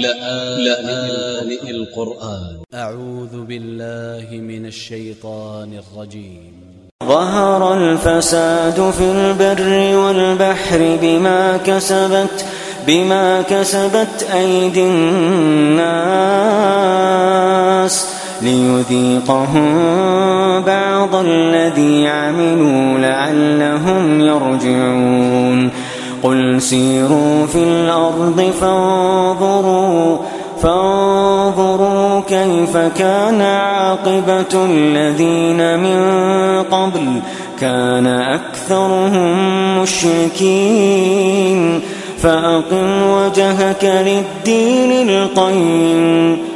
لآن القرآن. أ ع و ذ ب ا ل ل ه من ا ل ش ي ط ا ن ا ل ج ي م ظهر الفساد في البر والبحر بما كسبت بما كسبت أيدي الناس ليذيقهم بعض الذي عملوا لعلهم يرجعون. قل سيروا في الأرض فانظروا فانظروا كيف كان عاقبة الذين من قبل كان أكثرهم مشركين. فأقم وجهك للدين القيم.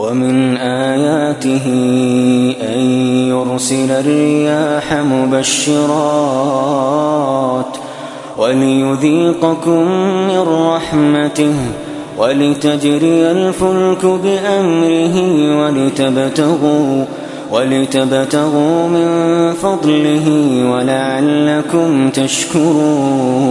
ومن آياته أن يرسل الرياح مبشرات وليذيقكم من رحمته ولتجري الفلك بأمره ولتبتغوا ولتبتغوا من فضله ولعلكم تشكرون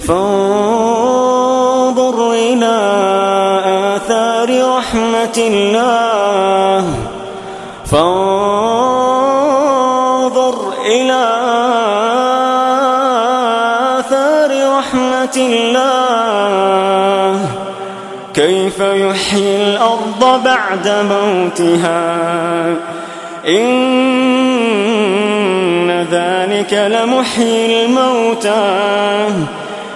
فانظر إلى آثار رحمة الله. فانظر إلى آثار رحمة الله. كيف يحيي الأرض بعد موتها. إن ذلك لمحيي الموتى.